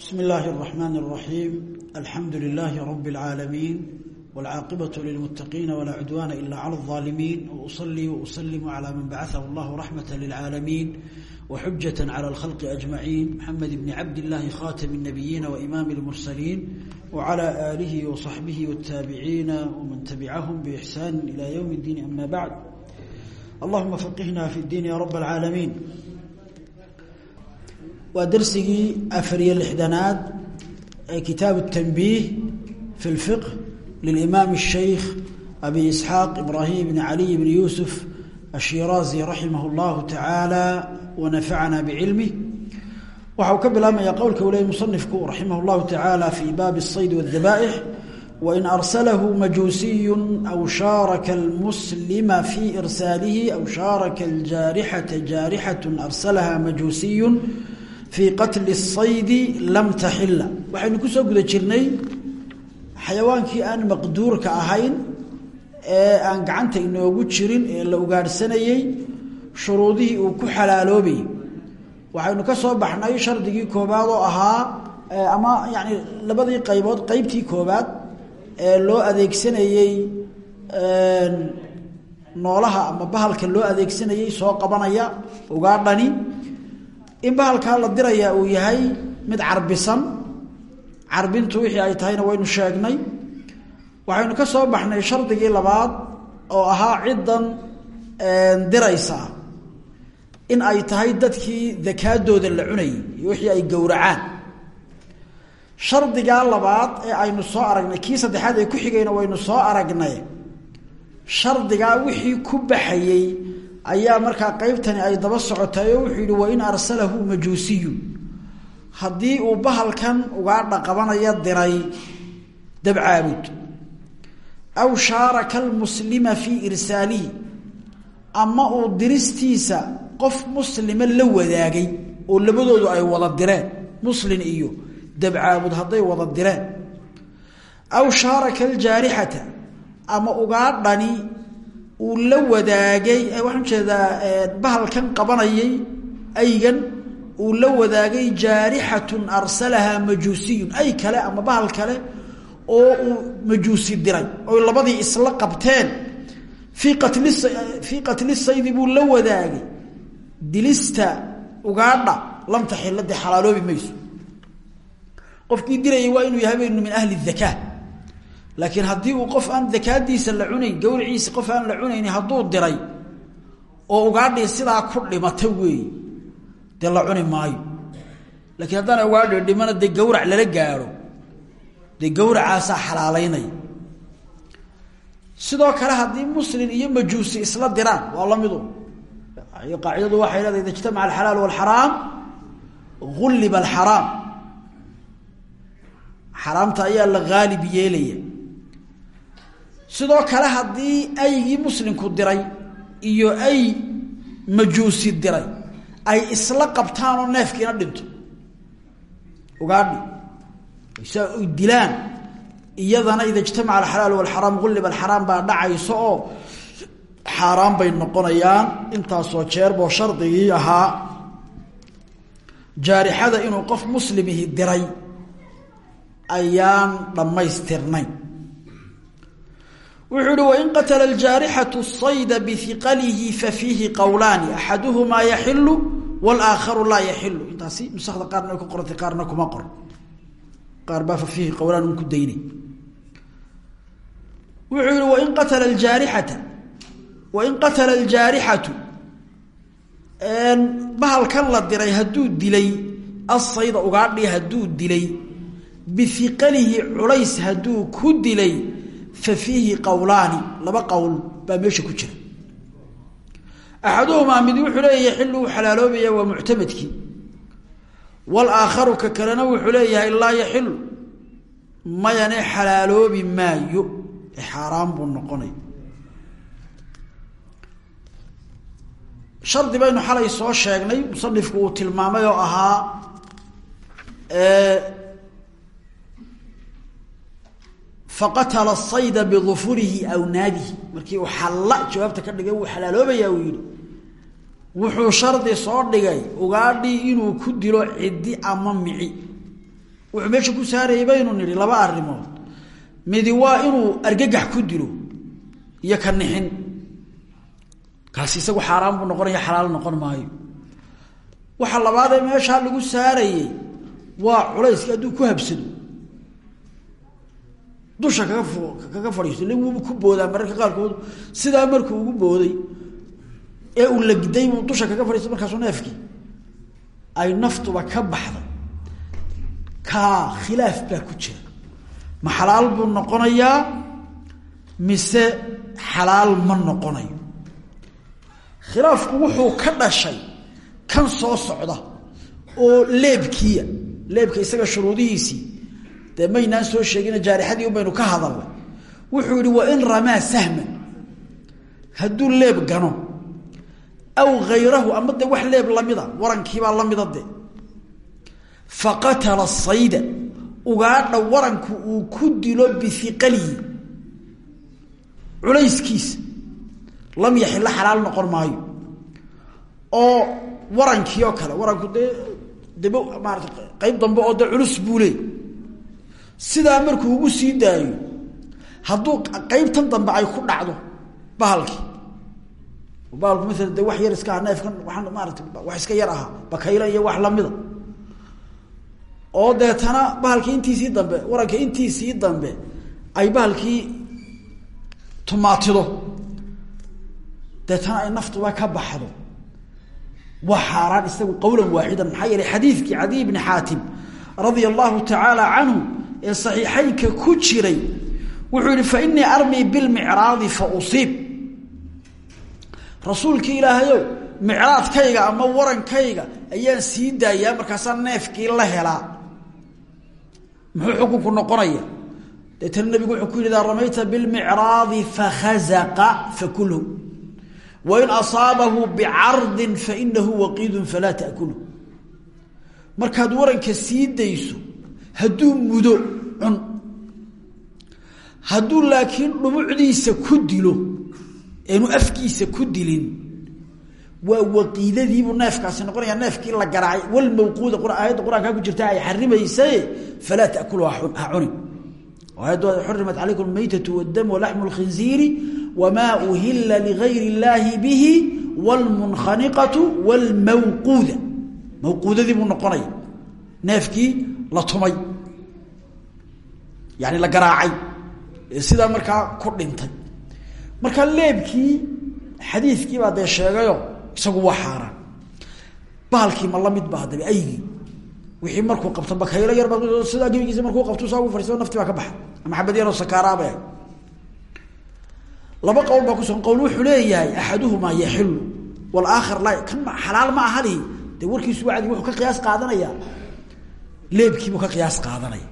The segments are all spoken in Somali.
بسم الله الرحمن الرحيم الحمد لله رب العالمين والعاقبة للمتقين ولا عدوان إلا على الظالمين وأصلي وأسلم على من بعثه الله رحمة للعالمين وحجة على الخلق أجمعين محمد بن عبد الله خاتم النبيين وإمام المرسلين وعلى آله وصحبه والتابعين ومن تبعهم بإحسان إلى يوم الدين أما بعد اللهم فقهنا في الدين يا رب العالمين waa darsigii afariyo lixdanaad ee kitaabu التنبيه في الفقه للإمام الشيخ أبي إسحاق إبراهيم بن علي بن يوسف الشيرازي رحمه الله تعالى ونفعنا بعلمه waxa uu ka bilaabmaya qowlka uu leeyay musanifku raximah اllahu tacaala fii baabi الصayd والdaba'ix wain arsalahu majuusiyu aw shaaraka اlmuslima fii irsaalihi aw shaaraka اljaarixata jaarixaة arsalaha majuusiyu fii qatli saydi lam taxila waxaynu ku soo guda jirnay xayawaankii aan maqduurka ahayn ee aan gacanta inoogu jirin ee la ugaadhsanayey shuruudihii uu ku xalaaloobayay waxaynu ka soo baxnay shardigii koobaad oo ahaa ama yani labadii qaybood qeybtii koobaad ee loo adeegsanayey noolaha ama bahalka loo adeegsanayey soo qabanaya ugaadhani in bahalkaa la dirayaa uu yahay mid carbisan. Carbintu wixii ay tahayna waynu sheegnay. Waxaynu ka soo baxnay shardigii labaad oo ahaa ciddan diraysaa in ay tahay dadkii dakaadooda la cunayay iyo wixii ay gowracaan. Shardigaa labaad ee aynu soo aragnay kii saddexaad ee ku xigayna waynu soo aragnay. Shardigaa wixii ku baxayey ayaa markaa qeybtani ay daba socotay oo wuxuu yihi wain arsalahu majuusiyun. Haddii uu bahalkan ugaadha qabanaya diray dabcaabud aw shaaraka almuslima fii irsaalihi ama uu diristiisa qof muslima la wadaagay oo labadoodu ay wada direen muslin iyo dabcaabud hadday wada direen aw shaaraka aljaarixata ama ugaadhani uu la wadaagay waxaan u jeedaa bahalkan qabanayay aygan uu la wadaagay jaarixatun arsalahaa majuusiyun ay kale ama bahal kale oo uu majuusi diray oy labadii isla qabteen. Fii qatli saydi buu la wadaagay. Dilista ugaadha lam taxila dee xalaaloobi mayso. Qofkii dirayay waa inuu yahay baynu min ahli اdakaa laakiin haddii uu qof aan dakaadiisa la cunayn gawriciisa qof aan la cunayn hadduu diray oo ugaadhii sidaa ku dhimata weey dee la cuni maayo. Laakiin haddaan ugaadhi dhimana dee gawrac lala gaadho dee gawracaasaa xalaalaynaya. Sidoo kale haddii muslin iyo majuusi isla diraan waa lamidu qaacidadu waxay leedahay ida ijtamaca alxalaal walxaraam gulliba alxaraam. Xaraamta ayaa la haalib yeelaya sidoo kale haddii aygii muslimku diray iyo ay majuusi diray ay isla qabtaanoo neefkiina dhinto. Ugaadhi sa ay dilaan iyadana ida ijtamaca alxalaal walxaraam gulliba alxaraam baa dhacayso oo xaaraan bay noqonayaan. Intaasoo jeerboo shardigii ahaa jaarixada inuu qof muslimihi diray ayaan dhammaystirnayn wuxuu uhi wain qatla aljaarixatu sayda bihiqalihi fafiihi qowlaani axaduhumaa yaxilu walaakharu laa yaxilu intaasi nusakda qaarna ay ku qorantay qaarna kuma qor. Qaar baa fafiihi qowlaan un ku daynay. Wuxuu yihi wain qatala aljaarixata wain qatala aljaarixatu bahalkan la diray hadduu dilay asayda ugaadhi hadduu dilay bihiqalihi ku dilay fa fiihi qowlaani laba qowl baa meesha ku jira. Axaduhumaa mid wuxuu leeya yaxilu uu xalaaloobaya waa muctamadkii. Walaakharu ka kalena wuxuu leeyahay laa yaxilu mayane xalaaloobi maayo xaaraan buu noqonay. Shardi baynu xalay soo sheegnay musanifku uu tilmaamay oo ahaa faqatala sayda bidufurihi aw naadihi. Markii uu xalla jawaabta ka dhigay wuu xalaaloobaya uu yihi wuxuu shardi soo dhigay ugaadhii inuu ku dilo ciddi ama mici. Wuxuu meesha ku saarayay baynu nidhi laba arrimood. Midi waa inuu argagax ku dilo iyo ka kaasi isagu xaaraan buu noqonaya xalaal noqon maayo. Waxa labaadee meeshaa lagu saarayey waa culayska hadduu ku habsado dusha kaga le wuuba ku boodaa mararka qaarkood. Sidaa markuu ugu booday ee uu lagday buu dusha kaga fadhiisto markaasuu neefkii. Ay naftuba ka baxday kaa khilaaf baa ku jira. Ma xalaal buu noqonayaa? Mise xalaal ma noqonayo? Khilaafku wuxuu ka dhashay kan soo socda oo leebkiia leebka isaga shuruudihiisii dee maynaan soo sheegina jaarixadii un baynu ka hadalnay. Wuxuu yihi wa in ramaa sahman. Hadduu leeb gano aw hayrahu ama de wax leeb lamida warankiibaa lamida de faqatala sayda ugaadha waranku uu ku dilo biiqalihi culayskiisa. Lam yaxilla xalaal noqon maayo. Oo warankii oo kale waranku dee deb maarata qayb dambe oo de culus buu sidaa markuu ugu sii daayo hadduu qaybtan dambe ay ku dhacdo bahalkii. Bahalku maala de wax yar iska aha neefkan waa maarata wax iska yar ahaa bakayla iyo wax lamida oo deetana bahalkii intiisii dambe waranka intiisii dambe ay bahalkii tumaatido. Deetana ay naftuba ka baxdo. Waa isagu qowlan waaxidan maxaa yeelay xadiidkii cadiy bni xaatim radia allahu tacaala ee saxiixeynka ku jiray wuxuu yihi fainii armii bilmicraadi fa usiib. Rasuulkii ilaahayow micraadkayga ama warankayga ayaan sii daayaa markaasaa neefkii la helaa. Muxuu xukunku noqonaya deetana nabigu wuxuu ku yidhi idaa ramayta bilmicraadi fakhazaqa fakulhu wain asaabahu bicardin fainahu waqiidun falaa takulhu markaad waranka sii dayso hadduu mudo cun. Hadduu laakiin dhumucdiisa ku dilo eenu afkiisa ku dilin waa waqiidadiibuu neefkaasi noqonaya neefkii la garaacay. Walmawquuda aayadda qur'aankaa ku jirta ay xarimaysaye falaa takulu ha cunin ayaddu xurimat calaykum maytatu wadamu walaxmu lkhinziiri wamaa uhila ligayri illaahi bihi wlmunkhaniqatu wlmawquuda mawquudadii buu noqonaya. Neefkii la tumay yani la garaacay ee sidaa markaa ku dhintay. Marka leebkii xadiidkii baa dee sheegayo isagu waa xaaraan. Bahalkii ma la mid ba haddaba aygii. Wixii markuu qabto bakaylo yar sidaa gebigiisa markuu qabto saa ugu fadhiisto nafti baa ka baxa. Ama xabad yaroo laba qowl baa kusugan qowl wuxuu leeyahay axaduhumaa yaxilu walaaakhar laa kan xalaal ma ahali dee warkiisu wacdi wuxuu ka qiyaas qaadanaya leebkiibuu ka qiyaas qaadanaya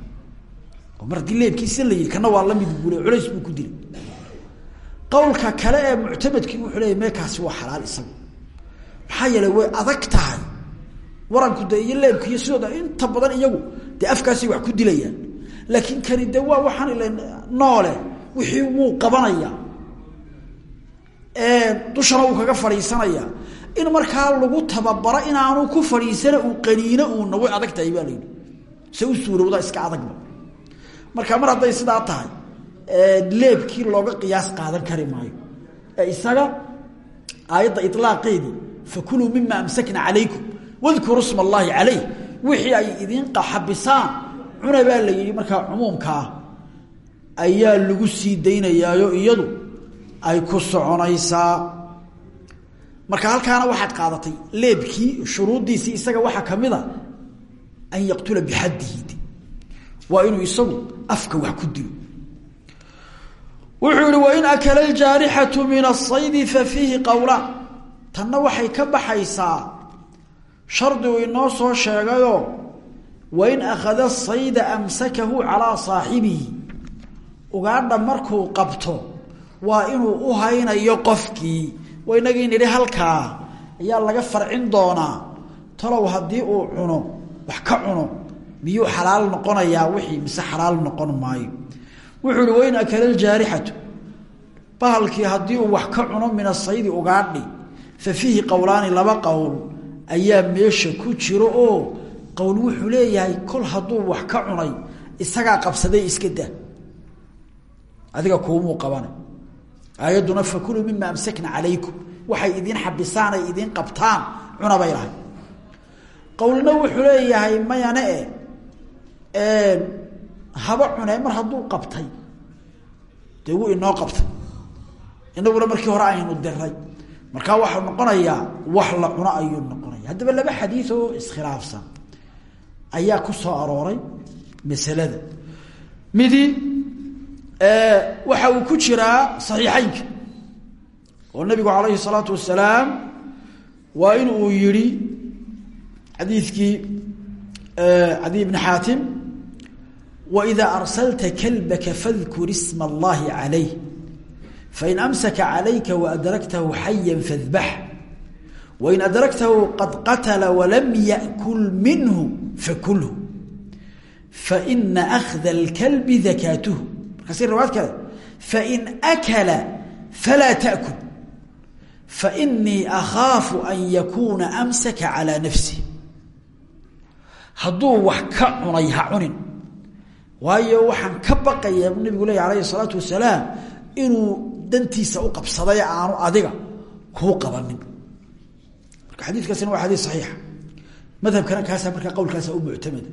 mar haddii leebkiisa la yihi kana waa la mid buu le culays buu ku dilay. Qowlka kale ee muctamadkii wuxuu leeyahy meekaasi waa xalaal isagu. Maxaa yeelay way adag tahay. Waranku de iyo leebku iyo sidooda inta badan iyagu dee afkaasay wax ku dilayaan. Laakiin kani de waa waxaan ila noole wixii wuu qabanaya. Dushana uu kaga fadhiisanaya. In markaa lagu tababaro inaanu ku fadhiisana uu qaniino uuna way adag tahay baa layidhi se suurowda iska adagba marka mar hadday sidaa tahay leebkii looga qiyaas qaadan kari maayo. Ee isaga aayadda ilaaqeedii fakuluu mima amsakna calaykum wadkuruu sma allaahi calayh. Wixii ay idiin xabisaan cuna baa la yidhi markaa cumuumkaa ayaa lagu sii daynayaayo iyadu ay ku soconaysaa. Marka halkaana waxaad qaadatay leebkii shuruuddiisii isaga waxaa ka mid a an yaqtula bixaddihi waa inuu isagu afka wax ku dilo. Wuxuu yihi wain akala aljaarixatu min asaydi fa fiihi qowlaan tanna waxay ka baxaysaa shardigu inoo soo sheegayoo wain akhada sayda amsakahu calaa saaxibihi. Ugaadha markuu qabto waa inuu u haynayo qofkii. Waynagii nidhi halkaa ayaa laga farcin doonaa. Talow haddii uu cuno wax ka cuno miyuu xalaal noqonayaa wixii mise xalaal noqon maayo. Wuxuu ihi wain akala aljaarixatu bahalkii haddii uu wax ka cuno min asaydi ugaadhi fa fiihi qowlaani laba qowl ayaa meesha ku jiro oo qowl wuxuu leeyahay kol hadduu wax ka cunay isagaa qabsaday iska daa. Adiga kuumuu qabana aayadduna fakuluu mima amsakna calaykum. Waxay idiin xabisaan ay idiin qabtaan cuna bay lahay qowlna wuxuu leeyahay mayane e haba cunee mar hadduu qabtay. Dee wuu inoo qabtay. Inaguna markii hore aynu diray markaa waxaa noqonayaa wax la cuno ayuu noqonaya. Haddaba laba xadiid oo iskhilaafsan ayaa ku soo arooray masalada. Midi waxa uu ku jiraa saxiixeynka oo nabigu calayhi salaatu wasalaam waa in uu yihi xadiikii cadi bn xaatim waidaa arsalta kalbaka fadkur isma allahi calayh fain amsaka calayka waadragtahu xayan fadbax wain adragtahu qad qatla walam yakul minhu fakulhu faina akda اlkalbi dakaatuhu markaas riwaayad kale fain akala falaa takul fainii akhaafu an yakuuna amsaka calaa nafsi hadduu wax ka cunay ha cunin. Waayo waxaan ka baqayaa buu leeya alayhi الsalaatu wasalaam inuu dantiisa u qabsaday aanu adiga kuu qabanin. Marka xadiikaasina waa xadiis saxiixa. Madhabkana kaasa markaa qowlkaasa u muctamada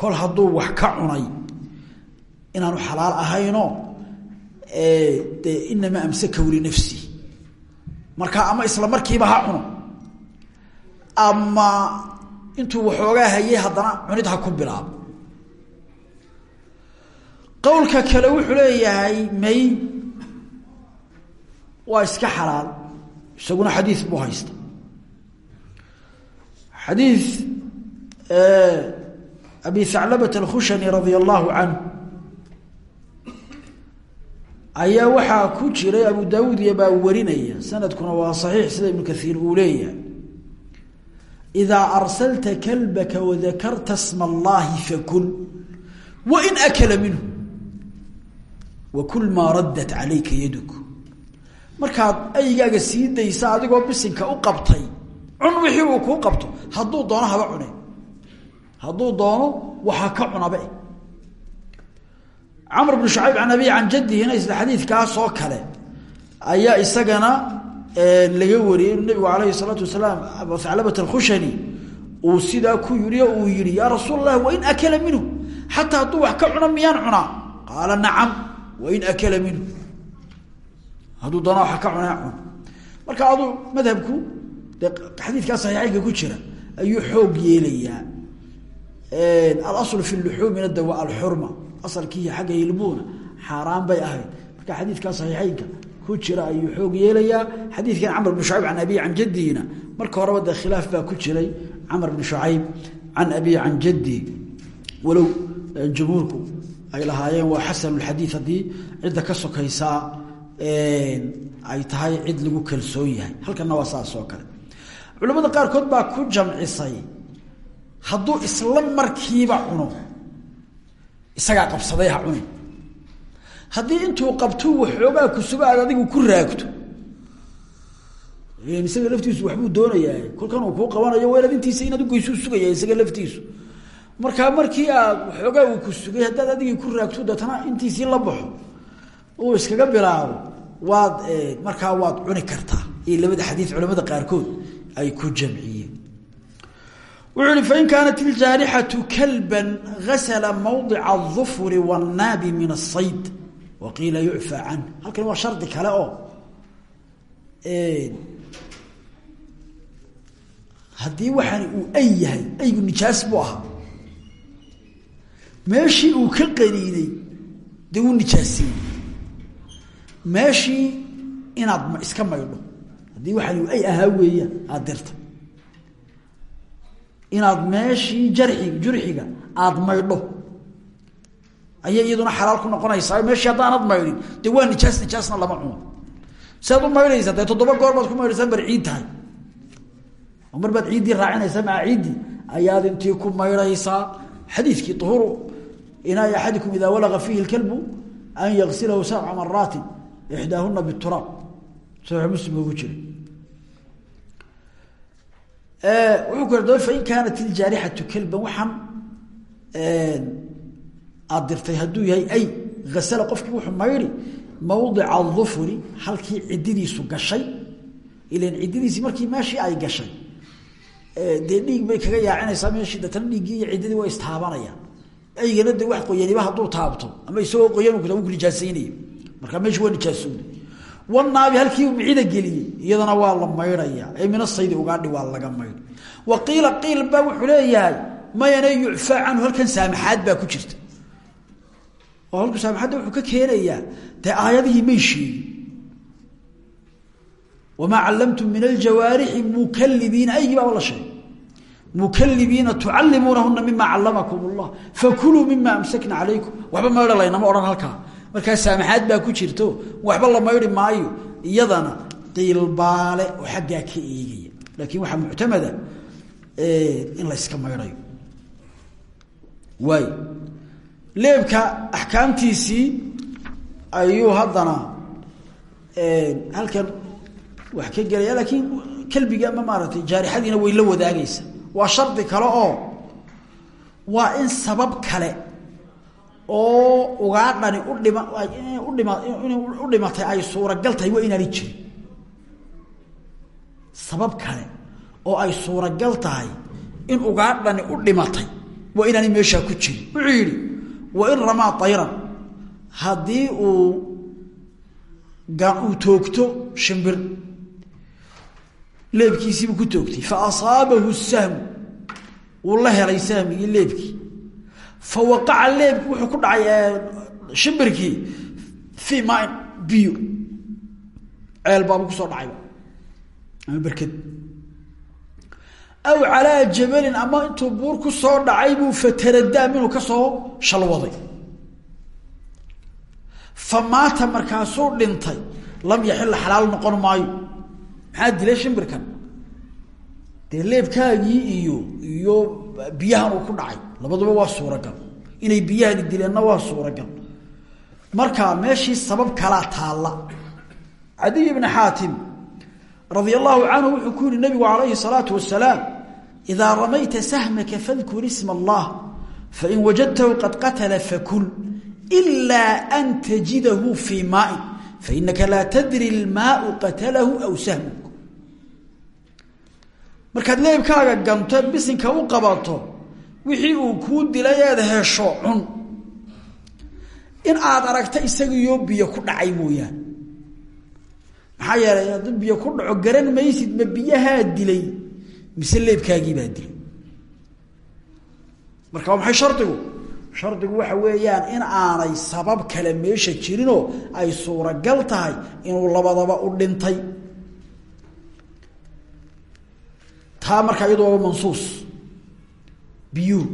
kol hadduu wax ka cunay inaanu xalaal ahayno de inamaa amsakahu linafsi marka ama isla markiiba ha cuno ama intuu waxoogaa hayay haddana cunid ha ku bilaabo qowlka kale wuxuu leeyahay may waa iska xalaal isaguna xadiis buu haysta xadiis abi haclabat alkhushani radia allahu canhu ayaa waxaa ku jiray abu daawuud iyo baa warinaya sanadkuna waa saxiix sida ibnu kaiir uu leeyahay idaa arsalta kalbaka wadakarta sma allahi fakul wain akala minhu wakul maa raddat calayka yaduk markaad aygaaga sii daysa adigoo bisinka u qabtay cun wixii uu kuu qabto hadduu doono haba cune hadduu doono waxaa ka cunabe camr bnu shacayb can abi can jaddihina isla xadiidkaasoo kale ayaa isagana laga wariyey inuu nabigu alayhi salaatu wasalaam abaclabat alkhushani. Uu sidaa ku yii uu yihi yaa rasuul allah wain akala minhu. Xataa hadduu wax ka cuno miyaan cunaa? Qaala nacam wain akala minhu. Hadduu doona ka cunaa cun marka aduu madhabku de xadiidkaa saxiixeynka ku jira ayuu xoog yeelayaa. Alasl fi luxuumina de waa alxurma asalkii xagga hilbuuna xaaraan bay ahayd. Marka xadiidkaa saxiixeynka ku jira ayuu xoog yeelayaa. Xadiidkan camr bn shucayb can abi can jadihina marka horeba de khilaaf baa ku jiray. Camr bn shucayb can abi can jadihi walow jumhuurku ay lahaayeen waa xasanulxadiid haddii cidda ka sokaysaa ay tahay cid lagu kalsoon yahay. Halkanna waa saas oo kale. Culamada qaarkood baa ku jamcisay hadduu isla markiiba cuno isagaa qabsaday ha cunin haddii intuu qabto waxoogaa kusugo aad adigu ku raagto isaga laftiisu waxbuu doonayaa kolkan uu kuu qabanayo waa inaad intiisa inaad ugeysuu sugaya isaga laftiisu markaa markii aad waxoogaa uu ku sugay haddaad adigii ku raagto deetana intiisii la baxo uu iskaga bilaabo waad markaa waad cuni kartaa iyo labada xadiid culamada qaarkood ay ku jamciyeen wuxuu ihi fain kaanat iljaarixatu kalban gasla mawdica الظufri wالnaabi min الsayd waqiila yucfى canh halkan waa shardi kale oo haddii waxaani uu ay yahay aygu nijaas buu ahaa meeshii uu ka qaniinay dee uu nijaasiyey meeshii inaad iska maydho haddii waxaani uu ay ahaa weeyaan aada dirta inaad meeshii jarxi jurxiga aada maydho ayay iyaduna xalaal ku noqonaysaa. Meeshii haddaanad maydhin dee waa nijaas nijaasna lama cuno. Siaad u maydhaysa toddoba goor baad ku maydhaysaa bar ciid tahay. Oo mar baad ciiddii raacinaysaa maca ciiddii. Ayaad intii ku maydhaysaa xadiidkii uhuru inaai axadikum idaa walaga fiihi lkalbu an yagsilahu sabca maraatin ixdaahuna bituraab saxiix muslim ugu jiray. Wuxuu ku fain kaanat iljaarixatu kalban waxaan aad dirtay hadduu yahay ay asala qofkii wuxuu maydhi mawdica dufuri halkii cididiisu gashay. Ilan cididiisii markii meeshii ay gashay dee dhiig bay kaga yaacinaysaa meeshii datana dhiiggii iyo ciddadii waa istaabanayaan. Aygana de wax qoyaniba hadduu taabto ama isagoo qoyan ku nijaasaynaya markaa meeshu waa nijaasooday wanaabi halkii micida geliyey iyadana waa la maydhaya ee minasaydi ugaadhi waa laga maydh wa qiila qiil wuxuu leeyahay mayana yucfaa canhu halkan saamaxaad baa ku jirta oo halku saamaxaadda wuxuu ka keenayaa dee aayadihii may sheegin wamaa callamtum min aljawaarixi mukalibiina aygii baaba la sheegay. Mukalibiina tucallimuunahuna mima callamakum اllah fakuluu mima amsakna calaykum. Waxba maydha laynama odhan halkaa. Markaa saamaxaad baa ku jirto waxba la maydhi maayo iyadana qiilbaale oo xaggaa ka eegaya. Laakiin waxaa muctamada in la yska maydhayo. Waay leebka axkaamtiisii ayuu haddana halkan wax ka gelaya laakiin kelbigii ama maaragtay jaarixadiina way la wadaagaysa. Waa shardi kale oo waa in sabab kale oo ugaadhani udhima udhima in u dhimatay ay suuragal tahay waa inaanay jirin. Sabab kale oo ay suuragal tahay in ugaadhani u dhimatay waa inaanay meeshaa ku jirin. Wuxuu yidhi wa in ramaa ayran haddii uu uu toogto shimbir leebkiisiibuu ku toogtay. Fa asaabahu sahmu wuu la helay sahmigii leebkii fa waqaca leebki wuxuu ku dhacay shimbirkii fii maain biyo. Ceel baabuu aw calaa jabalin ama intuu buur ku soo dhacay buu fataradaa minuu ka soo shalwaday. Fa maata markaasuu dhintay lam yaxila xalaal noqon maayo. Maxaa dilay shimbirkan? Dee leebkaagii iyo iyo biyahan ku dhacay. Labaduba waa suuragal. Inay biyahani dileenna waa suuragal. Marka meeshii sabab kalaa taalla. Cadiy ibni xaatim radia allahu canhu wuxuu ku yihi nabigu calayhi salaatu wasalaam idaa ramayta sahmaka fadkur isma allah fain wajadtahu qad qatala fakul ilaa an tajidahu fii maain fainaka laa tadri lmaau qatalahu aw sahmuk. Markaad leebkaaga ganto bisinka u qabato wixii uu kuu dilay eed hesho cun in aad aragta isagiioo biyo ku dhacay mooyaan maxaa yeelay hadduu biyo ku dhaco garan maysid ma biyahaa dilay mise leebkaagiibaa dilay marka waa maxay shardigu? Waxa weeyaan in aanay sabab kale meesha jirinoo ay suuragal tahay inuu labadaba u dhintay. Taa markaa iyadu waa mansuus. Biyuhu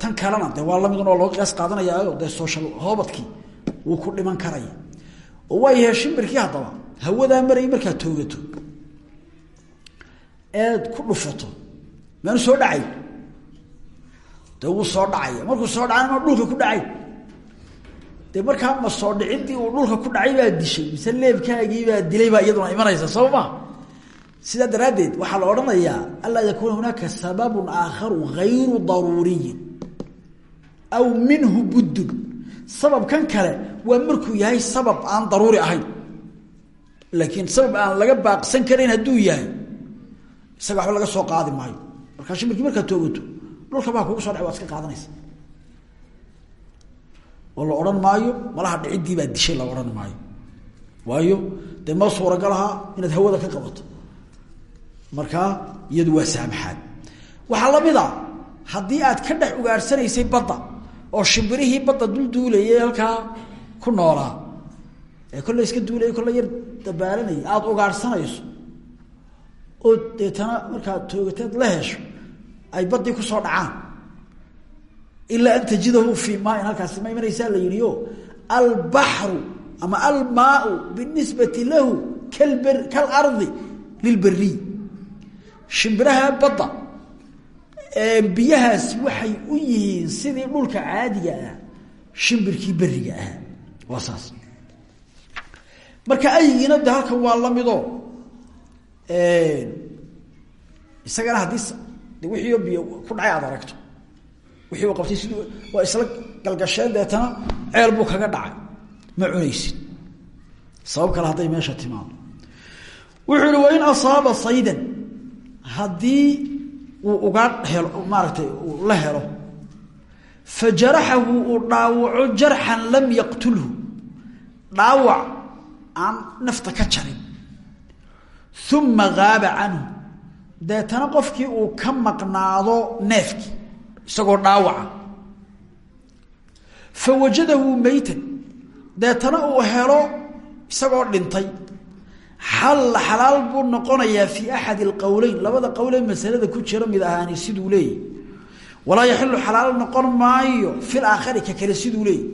tan kalena de waa lamidun oo loo qiyaas qaadanayaayo dee social hoobadkii wuu ku dhiman karaya oo waa yahay shimbirkii haddaba hawadaa marayay markaad toogato eed ku dhufato. Maanu soo dhacay. De soo dhacaya markuu soo dhacay ma dhulka ku dhacay. Dee markaa ma soo dhicidii uu dhulka ku dhacay baa dishay. Mise leebkaagii baa dilay baa iyaduna imanaysa soo ma sidaa daraaddeed la odhanayaa anlaa yakuuna hunaaka sababun aakharu gayru daruuriyin aw minhu buddun. Sababkan kale waa markuu yahay sabab aan daruuri ahayn. Laakiin sabab aan laga baaqsan karayn hadduu yahay isaga waxba laga soo qaadi maayo. Markaa shimbirkii markaad toogato dhulka baa kugu so dhaay waad iska qaadanaysa. Oo la odhan maayo malaha dhiciddii baa dishay la odhan maayo. Waayo dee ma suuragalaha inaad hawada ka qabato. Markaa iyadu waa saamaxaad. Waxaa la mid a haddii aad ka dhex ugaadhsanaysay badda oo shimbirihii badda dul duulayay halkaa ku noolaa ee kolle iska duulaya kolle yar dabaalanaya aada ugaadhsanayso oo deetana markaad toogateed la hesho ay baddii ku soo dhacaan. Ilaa an tajidahu fii maain halkaasi ma imanaysaa la yihi o albaxru ama almaau binisbati lahu kalardi lilberiy shimbiraha badda biyahaas waxay u yihiin sidii dhulka caadiga ah shimbirkii beriga ah. Waa saas. Marka aygiina de halkan waa lamido isagana haddii wixii biyo ku dhacay aad aragto. Wixii uu qabtay siduu waa isla galgasheen deetana ceel buu kaga dhacay. Ma cunaysid. Sabab kale hadday meesha timaado. Wuxuu ihi wain asaaba saydan haddii uu uga helo maaragtay uu la helo fajaraxahu uu dhaawaco jarxan lam yaqtulhu. Dhaawac aan nafta ka jarin uma gaaba canhu. Deetana qofkii uu ka maqnaado neefkii isagoo dhaawaca. Fawajadahu meytan deetana uu helo isagoo dhintay. Xalla xalaal buu noqonayaa fii axadi alqowleyn labada qowlee masalada ku jira mid ahaani siduu leeyahy. Walaa yaxilu xalaal noqon maayo fil aakhari ka kale siduu leeyahy.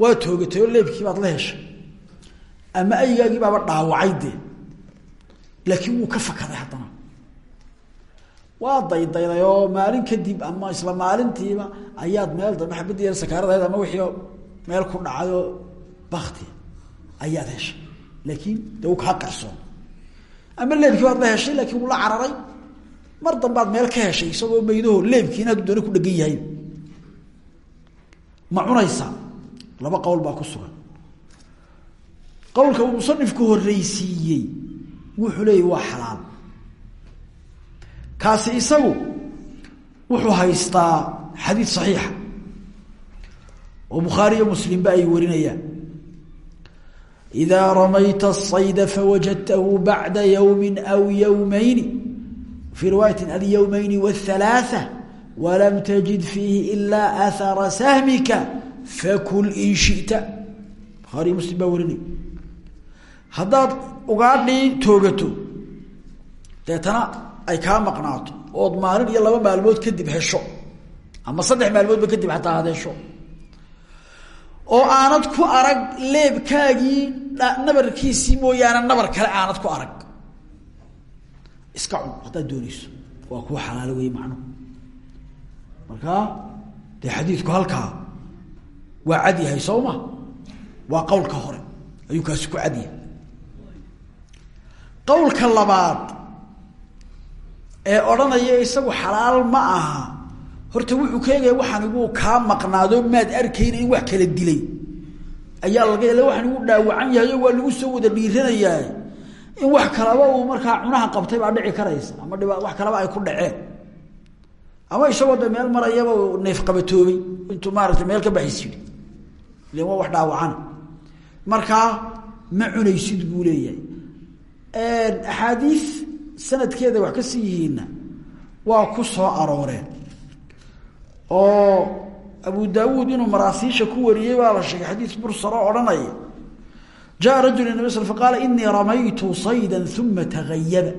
Waa toogatay oo leebkii baad la heshay ama aygaagii baaba dhaawacay dee. Laakiin wuu ka fakaday haddana. Waa daydayday oo maalin kadib ama isla maalintiiba ayaad meel dambe xabadii yar sakaaradayd ama wixii meel ku dhacayoo bakti ayaad heshay. Laakiin dee uu kaa qarsoon. Ama leebkii baad la heshay laakiin wuu la cararay. Mar dambaad meel ka heshay isagoo maydaho leebkiina hadduu doona ku dhegan yahay. Ma cunaysaa? Laba qowl baa ku sugan qowlka uu musanifku horreysiiyey wuxuu leeyay waa xalaal. Kaasi isagu wuxuu haystaa xadiid saxiixa oo bukhaari iyo muslimba ay warinayaan. Idaa ramayta asayda fawajadtahu bacda yawmi aw yawmayni. Fii riwaayati alyawmayni wاthalaatha walam tajid fiihi ilaa ahara sahmika fakul in shita. Bukhaariyo muslim baa warinaya haddaad ugaadhii toogato deetana ay kaa maqnaato ood maalin iyo laba maalmood kadib hesho ama saddex maalmoodba kadib xataa aad hesho. Oo aanad ku arag leebkaagii nabarkiisii mooyaane nabar kale aanad ku arag. Iska cun haddaad dooneyso waa kuwa xalaalo wey macnuhu markaa dee xadiidku halkaa waa cad yahay soo ma? Waa qowlka hore ayuu kaasi ku cad yahay qowlka labaad ee odhanaya isagu xalaal ma aha. Horta wuxuu ka egaya waxaan igu kaa maqnaado maad arkayna in wax kala dilay. Ayaa laga ele waxaan igu dhaawacan yahay oo waa lagu soo wada dhiiranayaa in wax kalaba uu markaa cunaha qabtay baa dhici karaysa ama dhiba wax kalaba ay ku dhaceen ama isagoo de meel marayaba neef qabatoobay intuu maarata meel ka baxis ilan waa wax dhaawacana markaa ma cunaysid buu leeyahay axaadiis sanadkeeda wax ka sii yihiinna waa ku soo arooreen oo abu daawuud inuu maraasiisha ku wariyey baa la sheegay xadiis mursal oo odhanaya jaa rajul nabi sl faqaala inii ramaytu sayda uma tagayaba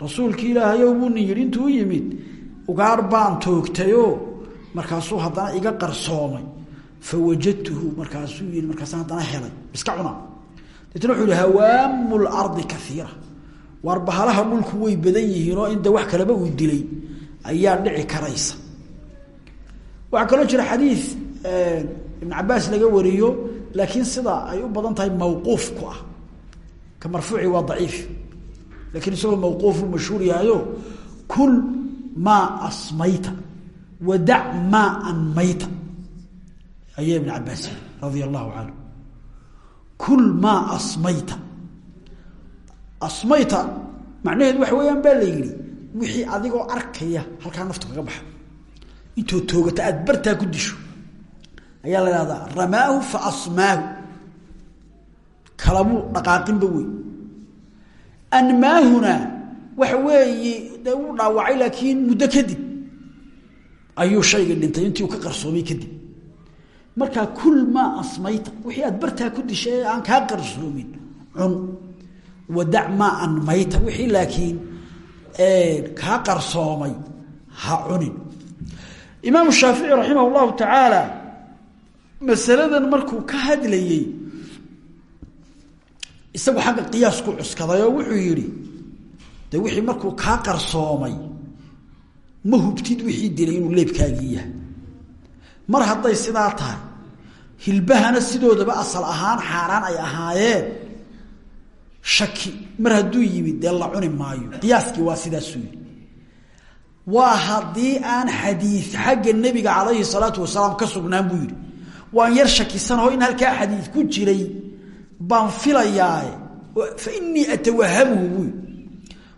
rasuulki ilaahayow buu nin intuu yimid ugaar baan toogtayo. Markaasuu haddana iga qarsoomay. Fawajadtuhu markaasuu yii markaasa haddana helay. Iska cuna deetna wuxuu yihi hawaamu lardi kaiira waar bahalaha dhulku way badan yihiinoo inta wax kaleba uu dilay ayaa dhici karaysa. Waxaa kaloo jira xadiid ibn cabaas laga wariyo laakiin sida ay u badan tahay mawquuf ku ah. Ka marfuuci waa daciif. Lakiin isagoo mawquufu mashhuur yahayo kul maa asmayta wadac anmayta. Ayaa ibn cabaas radia allahu canhu kul maa asmayta. Asmayta macnaheedu waxa weeyaan baa la wixii adigoo arkaya halkaa naftu kaga baxa. Intoo toogata aada bartaa ku disho. Ayaa la ihahdaa ramaahu fa asmaahu. Kalamuu dhaqaaqinba wey anmaahuna waxa weeye dee uu dhaawacay laakiin muddo kadib. Ayuu shayga dhintay intii uu ka qarsoomay kadib markaa kul maa asmayta. Wixii aad bartaa ku dishay aan kaa qarsoomin. Cun. Wadac maa anmayta. Wixii laakiin kaa qarsoomay ha cunin. Imaamu shaafici raximah llahu tacaala masaladan markuu ka hadlayey isagu xagga qiyaasku cuskaday oo wuxuu yidhi de wixii markuu kaa qarsoomay ma hubtid wixii dilay inuu leebkaagii yahay mar hadday sidaa tahay hilbahana sidoodaba asal ahaan xaaraan ay ahaayeen. Shaki mar hadduu yimid dee la cuni maayo. Qiyaaskii waa sidaasuu yidhi waa haddii aan xadiid xagga nebiga calayhi salaatu wasalaam ka sugnaan buu yidhi. Waan yar shakisanao in halkaa xadiid ku jiray baan filayaae fa inii atawahamuhu buu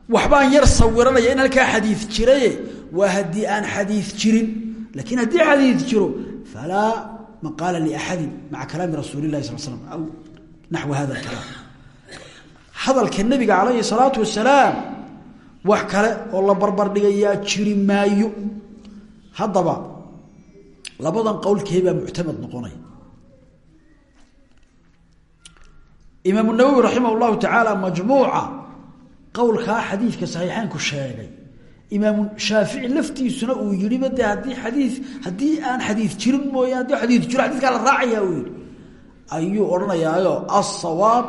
waxbaan yar sawiranaya in halkaa xadiid jiraye waa haddii aan xadiid jirin laakiin haddii xadiid jiro falaa maqaala liaxadin maca kalaami rasuuli lahi sal slam aw naxwi hada kalaam hadalka nebiga calayhi salaatu wasalaam wax kale oo la barbardhigayaa jiri maayo haddaba labadan qowlkeebaa muctamad noqonaya imaam nawowi raximah llahu tacaala majmuuca qowlkaa xadiidka saxiixeynku sheegay imaamu shaafici laftiisuna uu yihiba de haddii xadii haddii aan xadiid jirin mooye haddii xadiid jiro xadiskaa la raacaya uu yihi ayuu odhanayaayo asawaab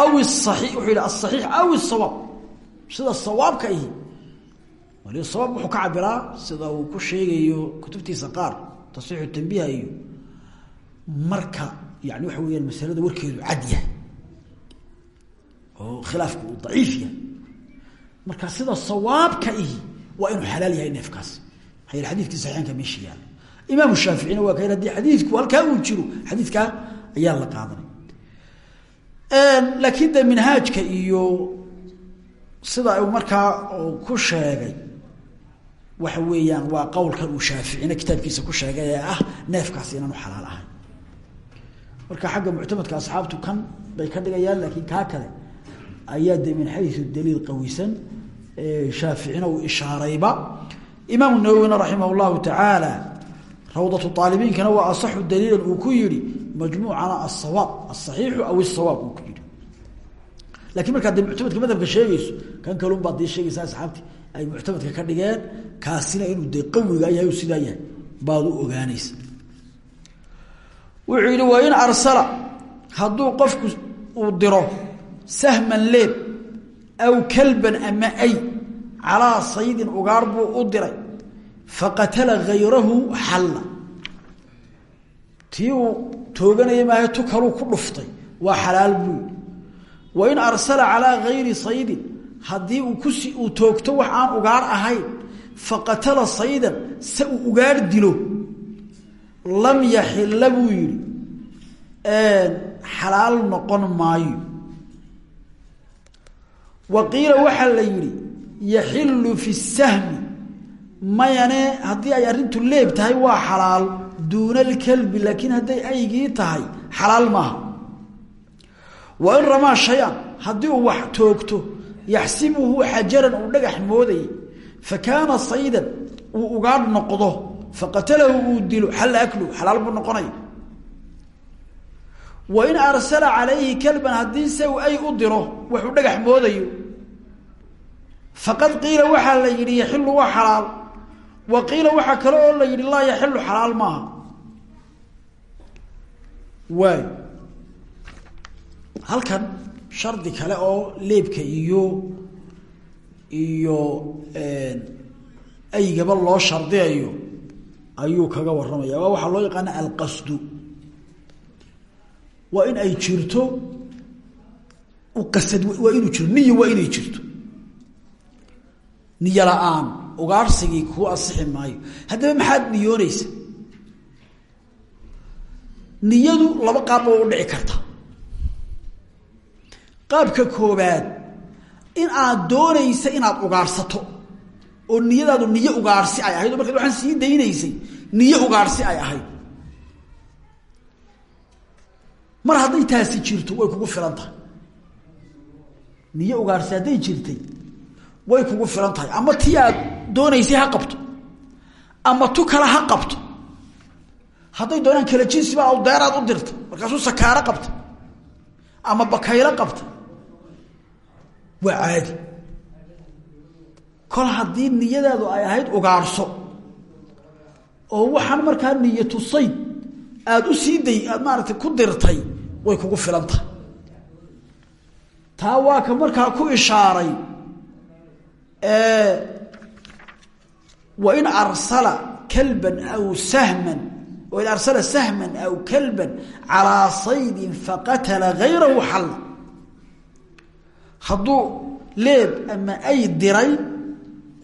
aw sai wuxuu yihi asaxiix aw isawaab sida sawaabka ihi wali sawaab wuxuu ka cabiraa sida uu ku sheegayo kutubtiisa qaar tasxiixu tanbiha iyo marka yani waxa weyaan masalada warkeedu cad yahay. Oo khilaafku uu yahay. Marka sida sawaabka ihi waa inuu xalaal yahay neefkaas. Xadidkii saxiixanka meesha yaalla imaamu shaaficina waa ka yidhi haddii xadiidku halkaa uu jiro xadiidkaa ayaa la qaadanay. Laakiin de minhaajka iyo sida uu markaa ku sheegay waxa weeyaan waa qowlkan uu shaaficina kitaabkiisa ku sheegay ee ah neefkaasi inaanu xalaal ahayn marka xagga muctamadka asxaabtu kan bay ka dhigayaan laakiin kaa kale ayaa de min daliil qawisan shaaficina uu ishaarayba. Imaamu nawowina raximah llahu tacaala rawdatu aalibiinkana waa asaxu daliilan uu ku yihi majmuucana asawaab asaxiixu aw isawaab uu ku yihi lakiin markaad de muctamadka madhabka sheegayso kan kalun baad dee sheegaysa asxaabti ay muctamadka ka dhigeen kaasina inuu de qawiga yahay sidaa baad u ogaanaysa. Wuxuu yihi wa in arsala hadduu qofku uu diro sahman leeb aw kalban ama ay calaa saydin ugaar buu u diray faqatala hayrahu xalla tii uu tooganaya maaha tu kaluu ku dhuftay waa xalaal buu yihi wa in arsala calaa gayri saydin haddii uu kusi uu toogto wax aan ugaar ahayn faqatala saydan se uu ugaar dilo lam yaxilla buu yihi xalaal noqon maayo wa qiila waxaa la yidhi yaxilu fi sahmi. Mayane haddii ay arrintu leeb tahay waa xalaal. Duuna alkalbi laakiin hadday aygii tahay xalaal maaha. Wa in ramaa shay-an haddii uu wax toogto yaxsibuhu xajaran uu dhagax moodayay fa kaana saydan uu ugaadh noqdo faqatalahu uu dilo xalla akluhu xalaal buu noqonaya wa in arsala calayhi kalban haddii uu ay u diro waxuu dhagax moodayo. Faqad qiila waxaa la yidhi yaxilu waa xalaal. Wa qiila waxaa kale oo la yidhi laa yaxilu xalaal maaha. Waay. Halkan shardi kale oo leebka iyo iyo aygaba loo shardiyayo ayuu kaga waramaya waa waxaa loo yaqaana alqasdu waa in ay jirto uqasad waa inuu jiro niya waa inay jirto. Niyo la'aan ugaarhsigii kuu asixi maayo. Haddaba maxaad niyoonaysa niyadu laba qaabba waa u dhici karta qaabka koobaad in aad doonaysa inaad ugaarhsato oo niyadaadu niyo ugaarhsi ay ahayd oo markaad waxaan sii daynaysay niyo ugaarhsi ay ahayd mar hadday taasi jirto way kugu filan tahay. Niyo ugaarhsi hadday jirtay way kugu filan tahay. Ama ti aad doonaysay ha qabto ama tu kale ha qabto. Hadday doonaan kala jinsiba aw deeraad u dirta. Markaasuu sakaaro qabta ama bakaylo qabta. Waa caadi. Kol haddii niyadaadu ay ahayd ugaarhso oo waxaan markaa niyatu sayd aada u sii aada maaragtay ku dirtay way kugu filan tahay taa waa ka markaa ku ishaaray wain arsala kalban aw sahman wain arsala sahman aw kalban calaa saydin faqatala gayrahu xalla hadduu leeb ama ay diray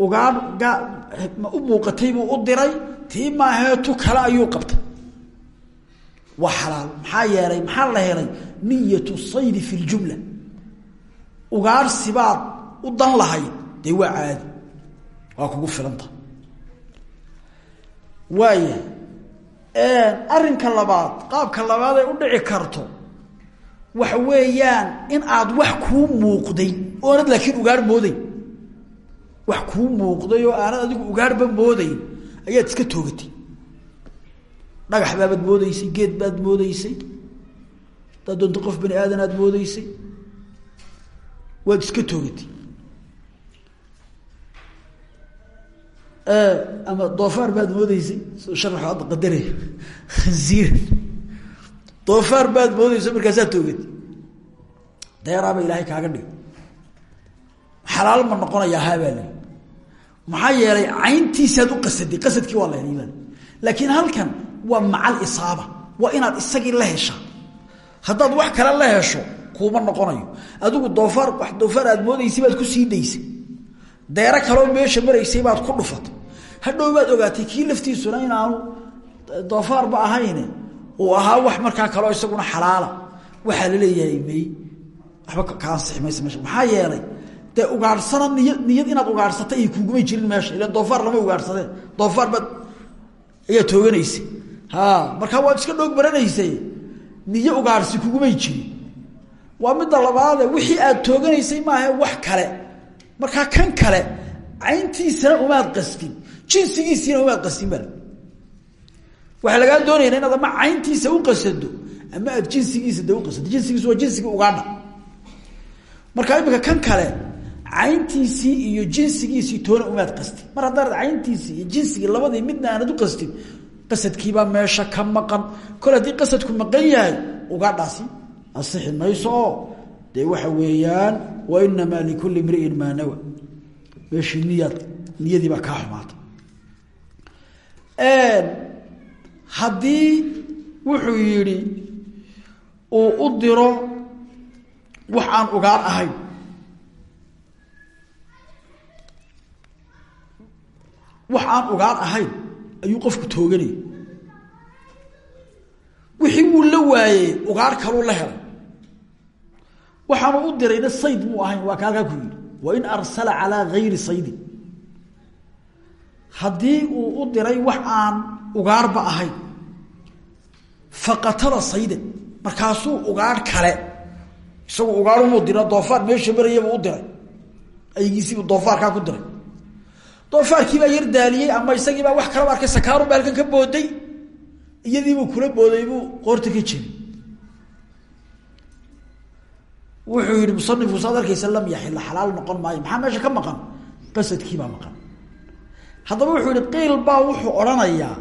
ugaadh ma u muuqatay buu u diray tii maahee tu kale ayuu qabtay waa xalaal. Maxaa yeelay maxaa la helay? Niyatu saydi fi ljumla ugaarsibaad u dan lahayd. Dee waa caadi. Waa kugu filanta. Waaya arrinka labaad qaabka labaad ay u karto waxa weeyaan in aad wax kuu muuqday oonad laakiin ugaarh mooday wax kuu muuqday oo aanad adigu ugaarhba moodayn ayaad iska toogatay dhagax baabaad moodeysay geed baad moodeysay hadaad doonto qof bani aadan aad moodeysay waad iska toogatay ama doofaar baad moodeysay soo sharax hadda qadaraya khanziir doofaar baad moodeysa markaasaa toogatay deeraaba ilaahay kaaga dhigay xalaal ma noqonayaa haabaa lii maxaa yeelay cayntiisaad u qasaday qasadkii waa la helay laakiin halkan waa macal isaaba waa inaad isagii la heshaa haddaad wax kale la hesho kuuma noqonayo. Adigu doofaar wax doofaar aad moodeysay baad ku sii daysay. Deero kaloo meesha maraysay baad ku dhufatay hadhow baad ogaatay kii laftiisuna inaanu doofaarba ahayne uu ahaa wax markaa kaloo isaguna xalaala. Waxaa la leeyahay may waxba ka ansixi maysa meesha. Maxaa yeelay dee ugaadhsana niya niyad inaad ugaadhsatay ay kugumay jirin meesha. Ila doofaar lama ugaadhsadeen. Doofaar baad ayaa tooganaysay ha markaa waad iska dhoog baranaysay niyo ugaadhsi kugumay jirin waa midda labaade wixii aad tooganaysay maaha wax kale. Markaa kan kale cayntiisana umaad qastin jinsigiisiina umaad qastin bal. Waxaa lagaa doonayna inaad ama cayntiisa u qasado ama aad jinsigiisa de uqasado jinsigiisu waa jinsigii ugaadha markaa imika kan kale cayntiisii iyo jinsigiisii toona umaad qastin. Mar haddaanad cayntiisii iyo jinsigii labadii midna aanad u qastin qasadkiibaa meesha ka maqan. Kol haddii qasadku maqan yahay ugaadhaasi asixi mayso. Oo dee waxa weeyaan wa inamaa likulli imri'in maa nawa. Meeshii niyaad niyadiibaa kaa xumaata. Haddii wuxuu yidhi uu u diro wax aan ugaar ahayn. Wax aan ugaar ahayn ayuu qofku tooganaya wixii wuu la waayey ugaar kaluu la helay waxaanu u dirayna sayd muu ahayn waa ka halkaa ku yidhi wain arsala calaa gayri saydin haddii uu u diray wax aan ugaarba ahayn faqatala saydan markaasuu ugaarh kale isagu ugaarumuu dira doofaar meesha marayabuu u diray. Aygiisiibuu doofaarkaa ku diray doofaarkiibaa yar daaliyey ama isagiibaa wax kalaba arkay sakaarunba halkan ka booday. Iyadiibuu kula booday buu qoorta ka jebi wuxuu yihi musanifku saad arkaysa lam yaxila xalaal noqon maayo. Maxaa meesha ka maqan? Qasadkiibaa maqan. Haddaba wuxuu yihi qiil baa wuxuu odhanayaa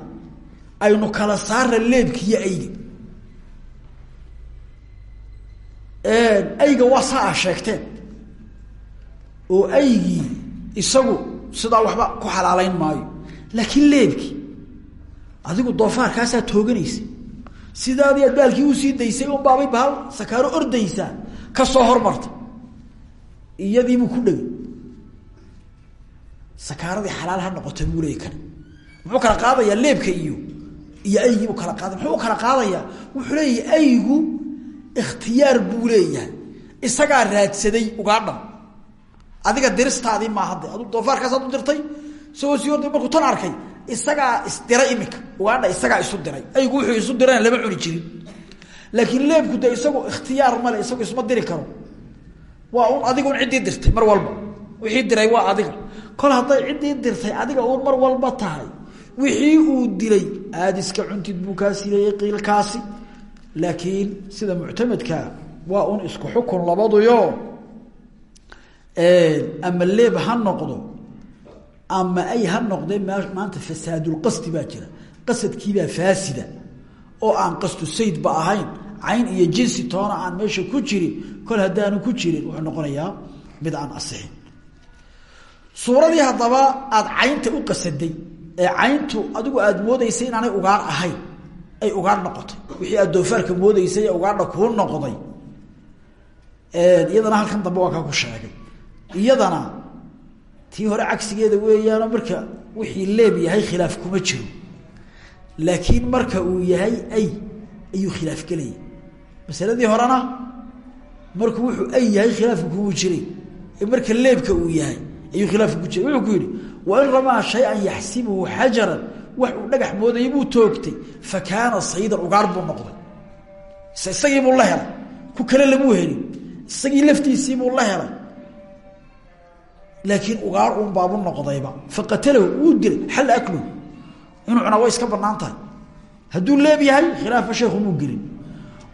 aynu kala saara leebkiiyo ayga. Ayga waa saa sheegteen. Oo aygii isagu sidaa waxba ku xalaaleyn maayo. Laakiin leebkii adigu doofaarkaasaa tooganaysa. Sidaadii aad baalkii u sii daysay un baabay bahal sakaaro ordaysaa ka soo hormarta. Iyadiibuu ku dhegay sakaaradii xalaal ha noqota buu leey kale muxuu kala qaadayaa leebka iyo iyo aygiibuu kala qaadaya muxuu kala qaadayaa? Wuxuu leeyahay aygu ikhtiyaar buu leeyahay. Isagaa raadsaday ugaadhan adiga diristaadii maaha de adu doofaarkaasaad u dirtay. Isagoo sii orday markuu tan arkay isagaa isdiray imika. Ugaadha isagaa isu diray. Aygu wuxuu isu dirayna lama cuni jirin. Laakiin leebku de isagu ikhtiyaar male isagu isma diri karo. Waa un adigun ciddii dirtay mar walba. Wixii diray waa adiga. Kol hadday ciddii dirtay adiga uun mar walba tahay wixii uu dilay aada iska cuntid buu kaa sileeyey qiilkaasi. Laakiin sida muctamadkaa waa un isku xukun labaduyo ama leeb ha noqdo ama ay ha noqdee maanta fasaadulqasdi baa jira. Qasadkiibaa faasida. Oo aan qastu saydba ahayn cayn iyo jinsi toona aan meesha ku jirin kol haddaanu ku jirin wuxuu noqonayaa mid aan asixin. Suuradii haddaba aada caynta u qasaday ee cayntu adigu aada moodaysay inaanay ugaar ahayn ay ugaar noqotay. Wixii aad doofaarka moodaysay ee ugaarha kuu noqday. Iyadana halkan dambe waa kaa ku sheegay iyadana tii hore cagsigeeda weeyaano marka wixii leeb yahay khilaaf kuma jiro. Laakiin marka uu yahay ay ayuu khilaaf gelaya. Masaladii horena markuu wuxuu ay yahay khilaafku kugu jiray. Ee marka leebka uu yahay ayuu khilaafku ku jiray. Wuxuu ku yidhi wain ramaa shay-an yaxsibuhu xajaran. Wax uu dhagax moodayay buu toogtay. Fa kaana saydan ugaar buu noqday. Isagiibuu la helay. Ku kale lamuu helin. Isagii laftiisiibuu la helay laakiin ugaar uun baabu noqdayba. Faqatalahu wuu dilay xalla akluhu inuu cunaa way iska bannaan tahay. Hadduu leeb yahay khilaafa sheekhu muu gelin.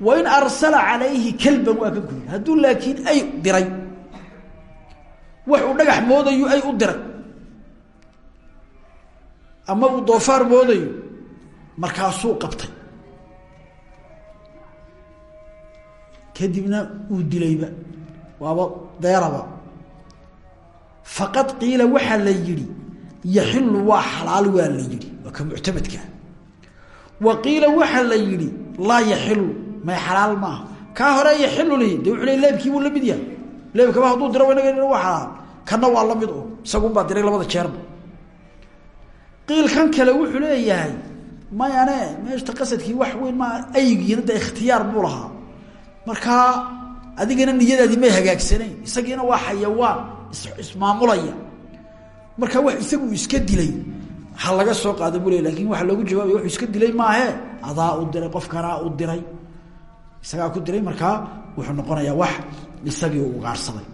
Wain arsala calayhi kalban waa kan ku hadduu laakiin ay diray wax uu dhagax moodayo ay u diray. Ama uu doofaar moodayo markaasuu qabtay. Kadibna uu dilayba. Waaba deeraba faqad qiila waxaa la yidhi yaxilu waa xalaal waa la yidhi. Waa ka muctamadkaa wa qiila waxaa la yidhi laa yaxilu may xalaal maaha kaa hore yaxilu lihi de wuxuu le leebkii buu la mid hadduu diro inaga waa xalaal. Waa la mid o isagunbaa diray labada jeerba qiilkan kale wuxuu leeyahay mayane meeshta qasadkii wax weyn maa aygiina de ikhtiyaar buu lahaa. Adigana niyadaadii may hagaagsanayn isagiina waa xayawaan ismaamulaya. Marka wax isagu iska dilay ha laga soo qaada buu le laakiin waxaa loogu jawaabaya wuxuu iska dilay maahe. Adaa u diray qofkanaa u diray. Isagaa ku diray markaa wuxuu noqonayaa wax isagii ugaarsaday.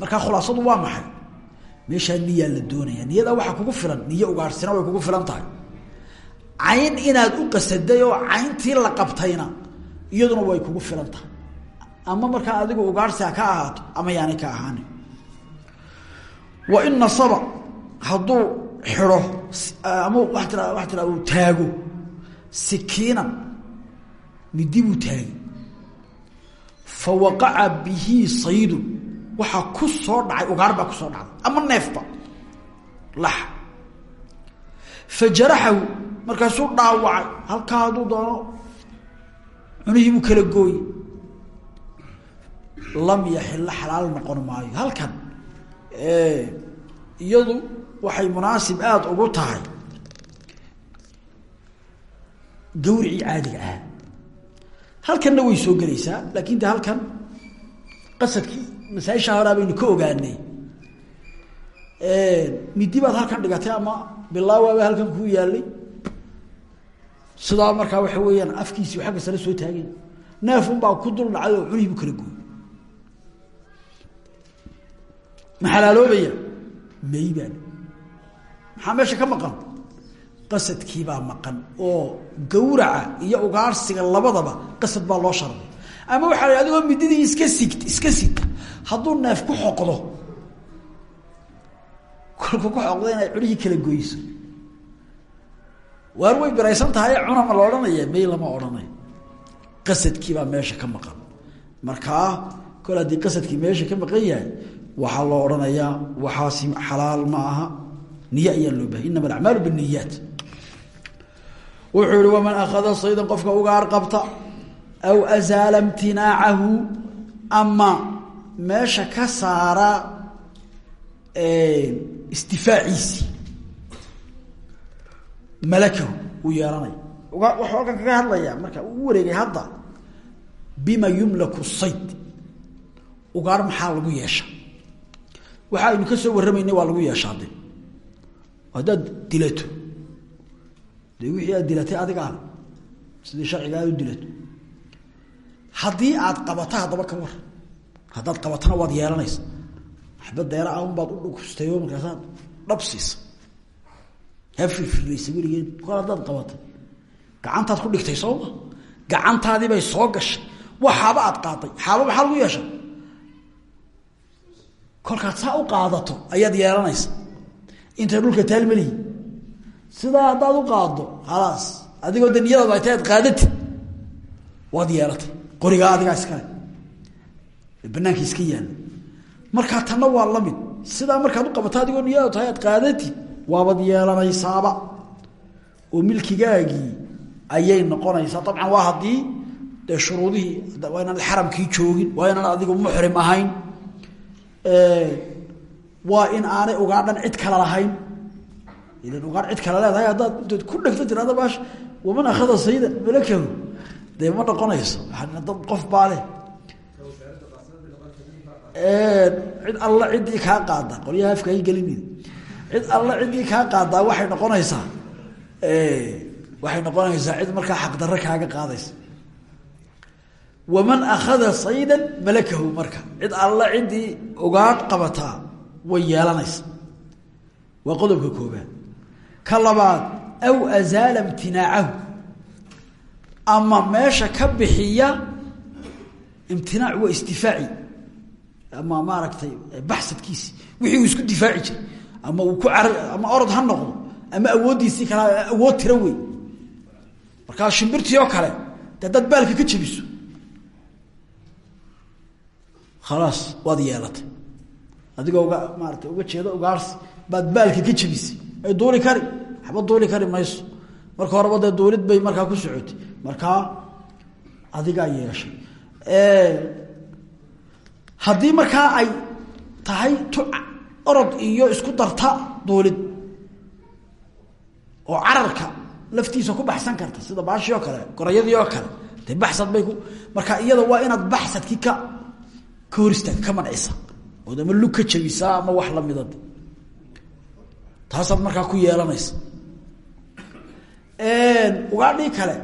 Markaa khulaasadu waa maxay? Meeshaa niyaa la doonaya. Niyada waxaa kugu filan niyo ugaarsina way kugu filan tahay. Cayn inaad u qasaday oo cayntii la qabtayna iyaduna way kugu filan tahay. Ama markaa adigu ugaarsiga ka ahaato ama yaanay ka ahaanin wa in nasaba hadduu xidho ama waa tira uu taago. Sikiinan midi buu taagay. Fa waqaca bihi saydun waxaa ku soo dhacay ugaar baa ku soo dhacday ama neefba lax. Fa jaraxahu markaasuu dhaawacay halkaa hadduu doono cunihii buu kala gooye lam yaxilla xalaal noqon maayo iyadu waxay munaasib aada ugu tahay gawricii caadiga ah. Halkanna way soo gelaysaa laakin de halkan qasadkii masaaisha horaa baynu ka ogaanay midi baad halkan dhigatay ama bilaawaaba halkan kuu yaalay? Sidaa markaa waxa weeyaan afkiisii agga sare soo taagay neefun baa ku dul dhacay oo cunihii bu kala gooy ma xalaaloobaya maybaan maxaa meesha ka maqan? Qasadkiibaa maqan oo gawraca iyo ugaarsiga labadaba qasad baa loo sharday ama waxaa la adigoo mididii iska sig iska sita hadduu neef ku xoqdo kolku ku xoqdo inay cunihii kala goyso. Waar way biraysan tahay? Cuna ma la odhanaya may lama odhanayo qasadkiibaa meesha ka maqan. Markaa kol haddii qasadkii meesha ka maqan yahay waxaa loo odhanayaa waxaasi xalaal ma aha. Niy ayaa loo bahay inama alacmaalu bniyaat wuxuu ihi waman akhada saydan qofka ugaar qabta aw azaala imtinaacahu ama meesha ka saara istifaaciisi. Malakahu uu yeelanaya. Wuxuu halkan kaga hadlayaa. Marka uu wareegay hadda. Bima yumlaku sayd. Ugaar maxaa lagu yeesha waxa aynu ka soo warramaynay waa lagu yeeshaa de haddaad dilato dee wixii aad dilatay adiga ah sidii sharciga aad u dilato haddii aad qabato haddaba ka war haddaad qabatana waad yeelanaysa. Waxba deera ah unbaad u dhugustay oo markaasaad dhab siisa. Ha firfirlaysa weligeed kol haddaad qabatay. Gacantaad ku dhigtay sooma gacantaadii bay soo gashay. Waa xaabo aad qaaday xaabo maxaa lagu yeesha kolkaad saa u qaadato ayaad yeelanaysa. Intay dhulka taalmelihi sidaa haddaad u qaaddo khalaas adigoo de niyadaadu ay tahay ad qaadatid waad yeelatay. Qorigaa adigaa iskale iska yaalla. Markaa tanna waa la mid. Sidaa u qabato adigoo niyadaadu tahay aad qaadatid waabad yeelanaysaaba. Oo milkigaagii ayay noqonaysaa. Dabcan waa haddii dee shuruudihii waa inaan xaramkii joogin waa inaan adigu muxrim ahayn waa in aanay ugaadhan cid kale lahayn. Ilan ugaadh cid kale leedahay haddaad intood ku dhegto tirada baash waman akhada sayda malakahu dee ma noqonayso? Dad qof baa leh cid alla ciddii kaa qaada qolyaha afka ay gelinid cid alla ciddii kaa qaadaa waxay noqonaysaa waxay noqonaysaa cid markaa xaqdarre kaaga qaadaysa waman akhada saydan malakahu marka cid alla ciddii ugaadh qabataa way yeelanaysa. Waa qodobka koobaad ka labaad aw azaala imtinaacahu. Ama meesha ka bixiya imtinaac waa istifaaci. Ama maaragtay baxsadkiisi. Wixii uu isku difaaci jiray. Ama uu ku ama orod ha noqdo. Ama awooddiisii kala awood tira wey markaa kale de haddaad baalka ka jebiso khalaas waad yeelatay adigoo uga maarata uga jeedo ugaarsi baad ka jebisay ay duuli kari waxba duuli kari mayso marka horeba dee bay markaa ku socotay markaa adigaa yeeshay haddii markaa ay tahay tu orod iyo isku darta duulid oo cararka laftiisa ku baxsan karta sida baashii kale gorayadii kale dee baxsad bay ku marka iyada waa inaad baxsadkii ka ka hor istaag ka mancisa ood ama ama wax lamida taasaad markaa ku yeelanaysa. Ugaadhii kale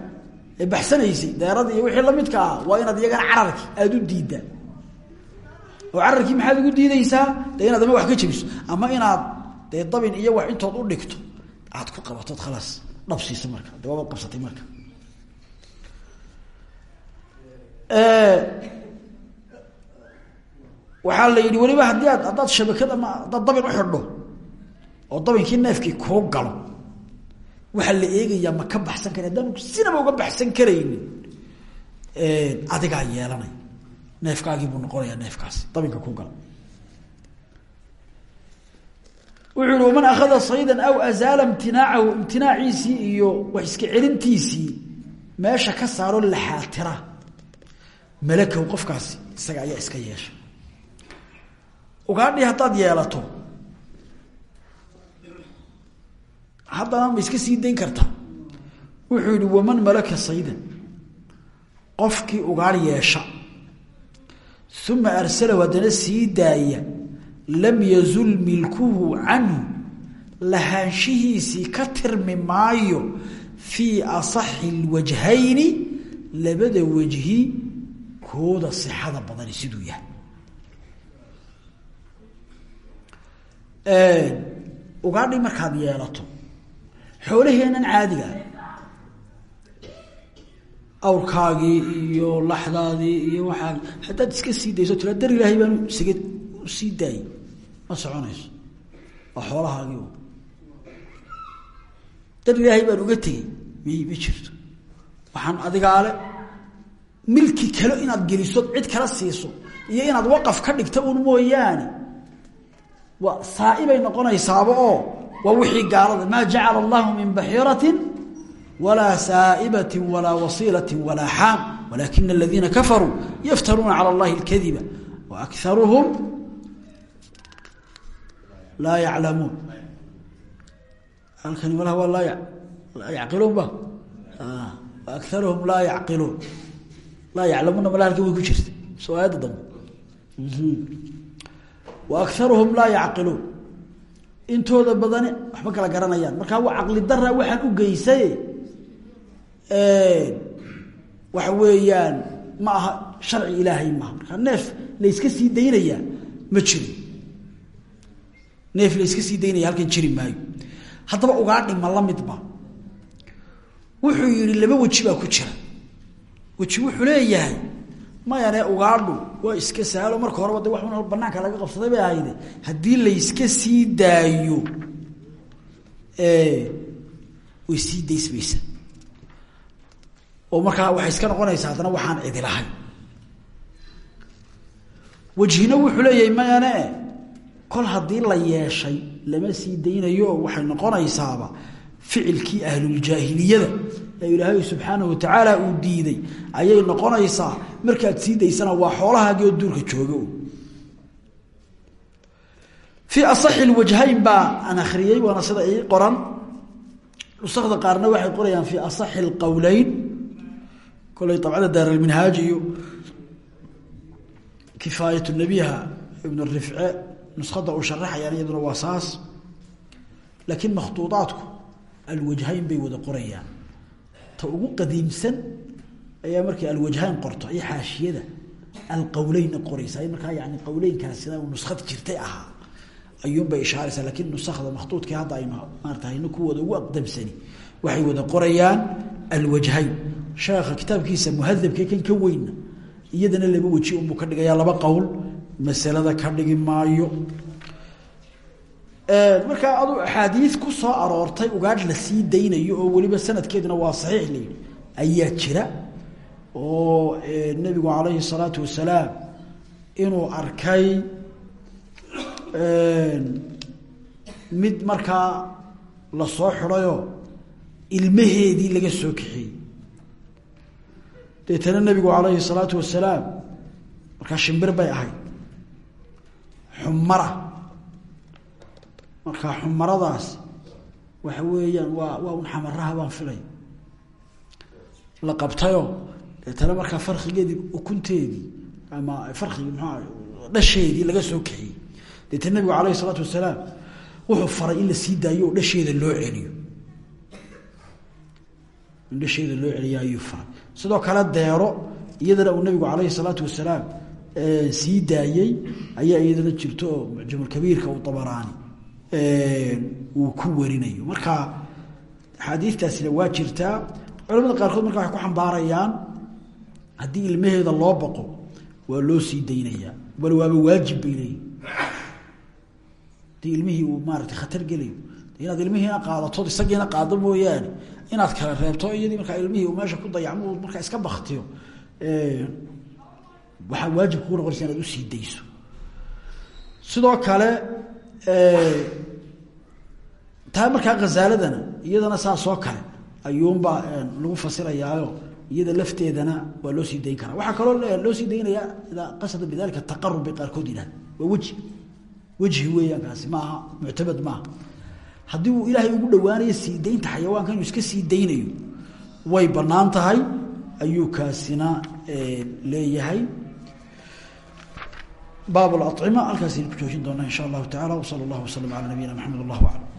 ee baxsanaysay deeradii iyo wixii lamidka ah waa inaad iyagana cararkii aada u diiddaa oo cararkii maxaad ugu diideysaa dee inaad wax ka jabiso ama inaad dee dabin iyo wax intood u dhigto. Aad ku qabatood khalaas dhabsiisa marka de qabsatay marka waxaa la yidhi weliba haddii aad haddaad shabakad ama haddaad dabin u xidho oo dabinkii neefkii kuu galo waxaa la eegayaa ma ka baxsan kara haddaanu sinaba uga baxsan karaynin. Adigaa yeelanay. Neefkaagii buu noqonayaa neefkaasi dabinka ku gala wuxuu waman akhada saydan aw azaala imtinaacahu imtinaaciisii iyo wax iska celintiisii meesha ka saaro laxaatira. Malakahu qofkaasi isaga ayaa iska yeesha ugaadhii haddaad yeelato. Haddana ma iska sii dayn kartaa wuxuu yihi waman malaka saydan. Qofkii ugaadh yeesha. Uma arsalahu haddana sii daaya. Lam yazul milkuhu canhu. Lahaanshihiisii ka tirmi maayo. Fii asaxi lwajhayni labada wajhi kooda sixada badani siduu yahay ugaadhi markaad yeelato xoolaheennan caadiga awrkaagii iyo laxdaadii iyo waxaa haddaad iska sii dayso tira dar ilaahay baan isaga u sii daayey ma soconayso. Waa xoolahaagii dar ilaahay baan uga tegey may ma jirto? Waxaan adigaale milki kale inaad geliso cid kala siiso iyo inaad waqaf ka dhigta un mooyaane saaibay noqonaysaaba oo waa wixii gaalada maa jacala allahu min baxiiratin walaa saa'ibati walaa wasiilati walaa xaam walaakina aladiina kafaruu yaftaruuna cala allahi اlkadiba wa akaruhum laa yaclamuun. Halkani malaha waa laa yaqiluun ba. Wa akaruhum laa yaqiluun laa yaclamuuna mala halkan way ku jirta soo aayadda dambe wa akaruhum laa yacqiluun. Intooda badani waxba kala garanayaan. Markaa caqli dara waxaan u geysay waxa weeyaan ma aha sharci ilaahay maaha markaa neef layska sii daynayaa ma jiro neef layska sii daynaya halkan jiri maayo. Haddaba ugaadhi ma la midba wuxuu yihi laba weji baa ku jira. Weji wuxuu leeyahay mayane ugaadhu waa iska sahalo marka horeba de wax banaanka laga qabsaday bay ahayde haddii layska sii daayo way sii daysmaysa. Oo markaa waxay iska noqonaysaa haddana waxaan cidi lahay. Wejhina wuxuu leeyahay mayane kol haddii la yeeshay lama sii daynayo waxay noqonaysaaba ficilkii ahluljaahiliyada ee ilaahay subxaanahu watacaala uu diiday ayay noqonaysaa markaad sii daysana waa xoolahaagii oo duurka jooga fii asaxi lwajhayn baa aan akhriyey waana sida ii qoran. Nusakda qaarna waxay qorayaan fii asaxi lqowleyn kolay abcada daaralminhaaj iyo kifaayat nabiha ibn rifce nuskada uu sharaxayaan iyaduna waa saas. Laakiin makhtuuaadku alwajhayn bay wada qorayaan ta ugu qadiimsan ayaa markay alwajhayn qorto iyo xaashiyada alqowleynna qoraysa markaa yani qowleynkaasina nuskad jirtay ahaa ayuunbay ishaaraysaa lakiin nusakda makhtuudkii hadda aynu maarata hayno kuwooda ugu aqdamsani waxay wada qorayaan alwajhayn. Sheekha kitaabkiisa muhadabkee kan ka weyna iyadana laba weji unbuu ka dhigayaa laba qowl masalada ka dhigi maayo markaa adu axaadiis ku soo aroortay ugaadh la sii daynayo oo weliba sanadkeeduna waa saxiix ayaa jira oo nebigu calayhi salaatu wasalaam inuu arkay mid markaa la soo xidhayoo ilmaheedii laga soo kaxeeyey deetana nebigu calayhi salaatu wasalaam markaa shimbir bay ahayd xumara markaa xumaradaas waxa weeyaan waa waa un xamaraha baan filay. La qabtayoo deetana markaa farkigeedii ukunteedii ama farkigi muxua dhasheedii laga soo kaxiyey. Deetana nebigu calayhi isalaatu wasalaam wuxuu faray in la sii daayo dhasheeda loo celiyo. Dhasheeda loo celiyo ayuu faray. Sidoo kale deero iyadana uu nebigu calayhi salaatu wasalaam sii daayey ayaa iyadana jirto oo mucjamulkabiirka uu dabaraani uu ku warinayo. Marka axaadiistaasina waa jirtaa culamada qaarkood marka waxay ku xambaarayaan haddii ilmaheeda loo baqo waa loo sii daynayaa bal waaba waajib bay leeyihiin haddii ilmihii uu maarata khatar gelayo inaad ilmihiina qaadatood isagiina qaado mooyaane inaad kala reebto iyadii markaa ilmihii uu meesha ku dayacmo markaa iska baktiyo waxaa waajib kugu noqonaysa inaad u sii dayso. Sidoo kale taa markaa khazaaladana iyadana saasoo kale ayuunbaa lagu fasirayaayo iyada lafteedana waa loo sii dayn karaa. Waxaa kaloo loo sii daynayaa idaa qasada bidalika taqarub bay qaarkood yidhahda waa weji wejhi weeyaan kaasi maaha muctamad maaha haddii uu ilaahay ugu dhawaanayo sii daynta xayawaanka inuu iska sii daynayo way bannaan tahay ayuu kaasina leeyahay baab acima halkaasaynu ku joojin doonaa in sha allahu tacala wsala allahu waslm ala nabiyina maxamed allah aclam